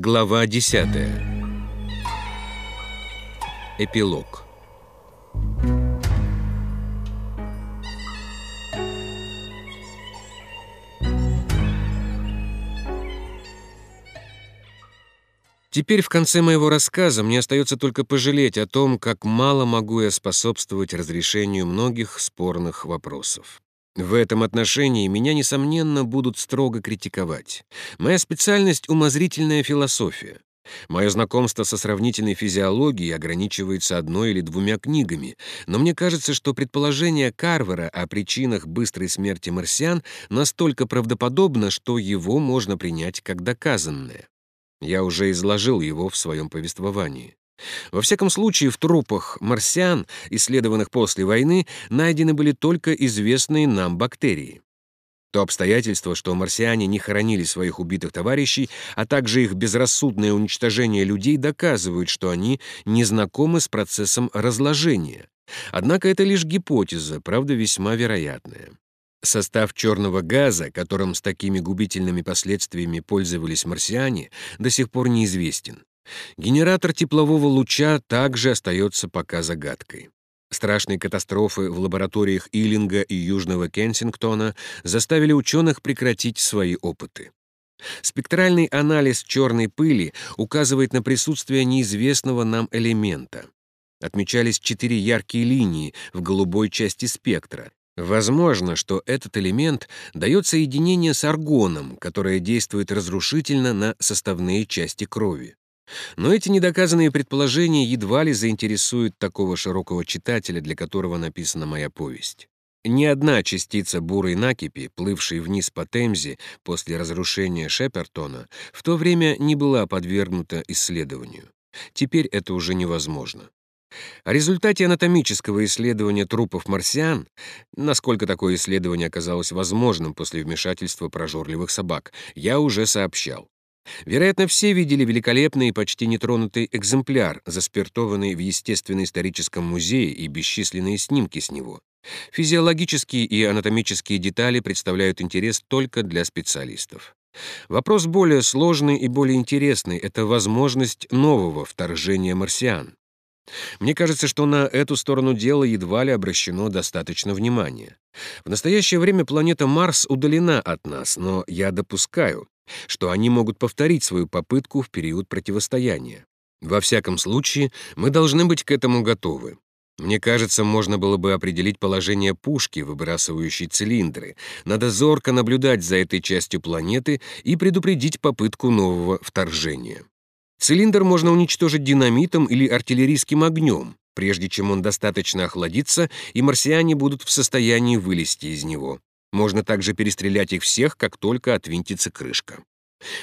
Глава 10. Эпилог. Теперь в конце моего рассказа мне остается только пожалеть о том, как мало могу я способствовать разрешению многих спорных вопросов. В этом отношении меня, несомненно, будут строго критиковать. Моя специальность — умозрительная философия. Мое знакомство со сравнительной физиологией ограничивается одной или двумя книгами, но мне кажется, что предположение Карвера о причинах быстрой смерти марсиан настолько правдоподобно, что его можно принять как доказанное. Я уже изложил его в своем повествовании. Во всяком случае, в трупах марсиан, исследованных после войны, найдены были только известные нам бактерии. То обстоятельство, что марсиане не хоронили своих убитых товарищей, а также их безрассудное уничтожение людей, доказывают, что они не знакомы с процессом разложения. Однако это лишь гипотеза, правда, весьма вероятная. Состав черного газа, которым с такими губительными последствиями пользовались марсиане, до сих пор неизвестен. Генератор теплового луча также остается пока загадкой. Страшные катастрофы в лабораториях Иллинга и Южного Кенсингтона заставили ученых прекратить свои опыты. Спектральный анализ черной пыли указывает на присутствие неизвестного нам элемента. Отмечались четыре яркие линии в голубой части спектра. Возможно, что этот элемент дает соединение с аргоном, которое действует разрушительно на составные части крови. Но эти недоказанные предположения едва ли заинтересуют такого широкого читателя, для которого написана моя повесть. Ни одна частица бурой накипи, плывшей вниз по Темзе после разрушения Шепертона, в то время не была подвергнута исследованию. Теперь это уже невозможно. О результате анатомического исследования трупов марсиан, насколько такое исследование оказалось возможным после вмешательства прожорливых собак, я уже сообщал. Вероятно, все видели великолепный и почти нетронутый экземпляр, заспиртованный в Естественно-историческом музее и бесчисленные снимки с него. Физиологические и анатомические детали представляют интерес только для специалистов. Вопрос более сложный и более интересный — это возможность нового вторжения марсиан. Мне кажется, что на эту сторону дела едва ли обращено достаточно внимания. В настоящее время планета Марс удалена от нас, но я допускаю, что они могут повторить свою попытку в период противостояния. Во всяком случае, мы должны быть к этому готовы. Мне кажется, можно было бы определить положение пушки, выбрасывающей цилиндры. Надо зорко наблюдать за этой частью планеты и предупредить попытку нового вторжения. Цилиндр можно уничтожить динамитом или артиллерийским огнем, прежде чем он достаточно охладится, и марсиане будут в состоянии вылезти из него. Можно также перестрелять их всех, как только отвинтится крышка.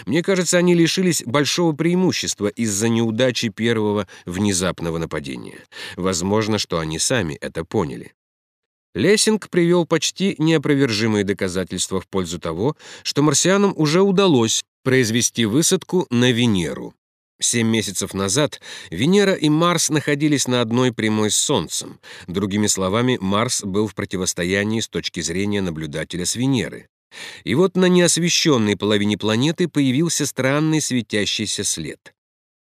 Мне кажется, они лишились большого преимущества из-за неудачи первого внезапного нападения. Возможно, что они сами это поняли. Лессинг привел почти неопровержимые доказательства в пользу того, что марсианам уже удалось произвести высадку на Венеру. Семь месяцев назад Венера и Марс находились на одной прямой с Солнцем. Другими словами, Марс был в противостоянии с точки зрения наблюдателя с Венеры. И вот на неосвещенной половине планеты появился странный светящийся след.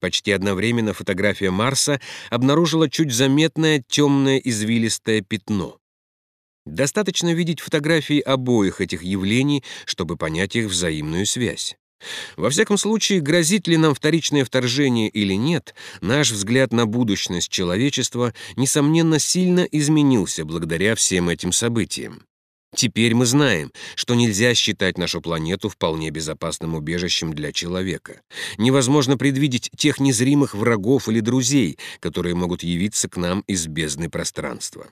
Почти одновременно фотография Марса обнаружила чуть заметное темное извилистое пятно. Достаточно видеть фотографии обоих этих явлений, чтобы понять их взаимную связь. Во всяком случае, грозит ли нам вторичное вторжение или нет, наш взгляд на будущность человечества, несомненно, сильно изменился благодаря всем этим событиям. Теперь мы знаем, что нельзя считать нашу планету вполне безопасным убежищем для человека. Невозможно предвидеть тех незримых врагов или друзей, которые могут явиться к нам из бездны пространства.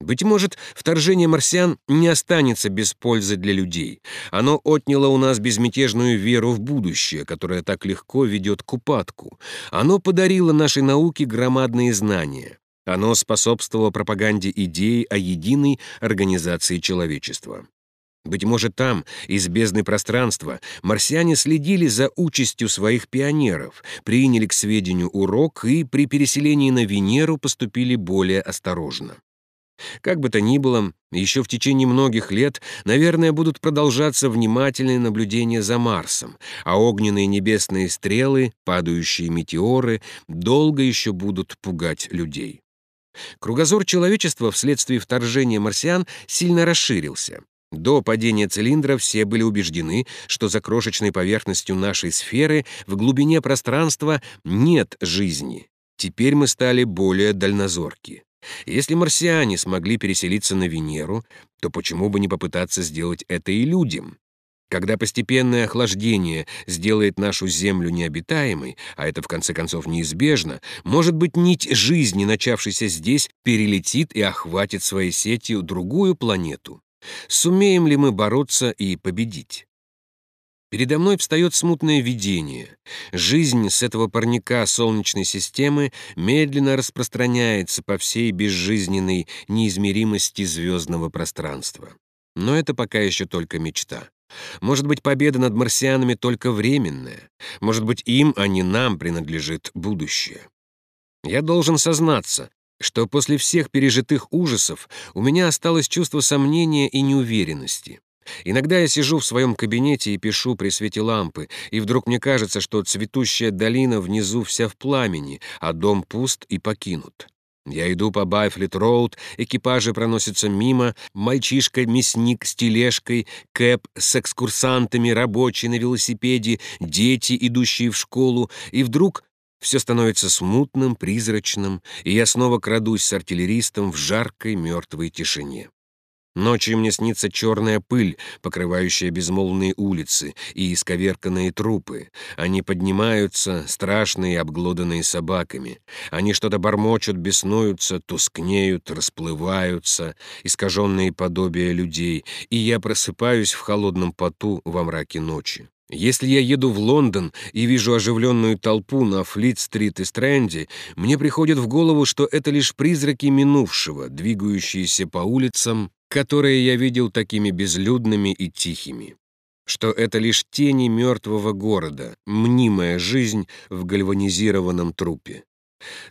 Быть может, вторжение марсиан не останется без пользы для людей. Оно отняло у нас безмятежную веру в будущее, которая так легко ведет к упадку. Оно подарило нашей науке громадные знания. Оно способствовало пропаганде идеи о единой организации человечества. Быть может, там, из бездны пространства, марсиане следили за участью своих пионеров, приняли к сведению урок и при переселении на Венеру поступили более осторожно. Как бы то ни было, еще в течение многих лет, наверное, будут продолжаться внимательные наблюдения за Марсом, а огненные небесные стрелы, падающие метеоры долго еще будут пугать людей. Кругозор человечества вследствие вторжения марсиан сильно расширился. До падения цилиндра все были убеждены, что за крошечной поверхностью нашей сферы в глубине пространства нет жизни. Теперь мы стали более дальнозорки. Если марсиане смогли переселиться на Венеру, то почему бы не попытаться сделать это и людям? Когда постепенное охлаждение сделает нашу Землю необитаемой, а это в конце концов неизбежно, может быть, нить жизни, начавшейся здесь, перелетит и охватит своей сетью другую планету. Сумеем ли мы бороться и победить? Передо мной встает смутное видение. Жизнь с этого парника Солнечной системы медленно распространяется по всей безжизненной неизмеримости звездного пространства. Но это пока еще только мечта. Может быть, победа над марсианами только временная. Может быть, им, а не нам, принадлежит будущее. Я должен сознаться, что после всех пережитых ужасов у меня осталось чувство сомнения и неуверенности. Иногда я сижу в своем кабинете и пишу при свете лампы, и вдруг мне кажется, что цветущая долина внизу вся в пламени, а дом пуст и покинут. Я иду по Байфлит-Роуд, экипажи проносятся мимо, мальчишка-мясник с тележкой, кэп с экскурсантами, рабочий на велосипеде, дети, идущие в школу, и вдруг все становится смутным, призрачным, и я снова крадусь с артиллеристом в жаркой мертвой тишине. Ночью мне снится черная пыль, покрывающая безмолвные улицы, и исковерканные трупы. Они поднимаются, страшные, обглоданные собаками. Они что-то бормочут, беснуются, тускнеют, расплываются, искаженные подобия людей, и я просыпаюсь в холодном поту во мраке ночи. Если я еду в Лондон и вижу оживленную толпу на Флит-стрит и Стрэнде, мне приходит в голову, что это лишь призраки минувшего, двигающиеся по улицам, которые я видел такими безлюдными и тихими. Что это лишь тени мертвого города, мнимая жизнь в гальванизированном трупе.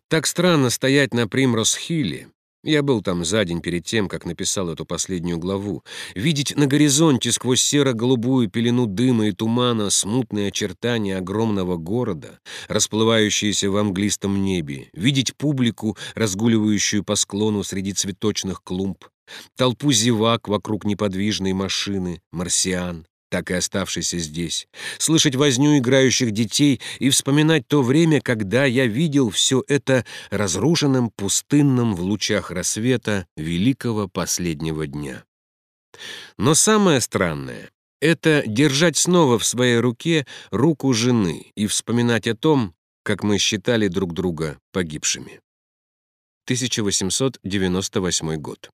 Так странно стоять на Примрос-Хилле, я был там за день перед тем, как написал эту последнюю главу. Видеть на горизонте сквозь серо-голубую пелену дыма и тумана смутные очертания огромного города, расплывающиеся в английском небе, видеть публику, разгуливающую по склону среди цветочных клумб, толпу зевак вокруг неподвижной машины, марсиан, так и оставшийся здесь, слышать возню играющих детей и вспоминать то время, когда я видел все это разрушенным, пустынным в лучах рассвета великого последнего дня. Но самое странное — это держать снова в своей руке руку жены и вспоминать о том, как мы считали друг друга погибшими. 1898 год.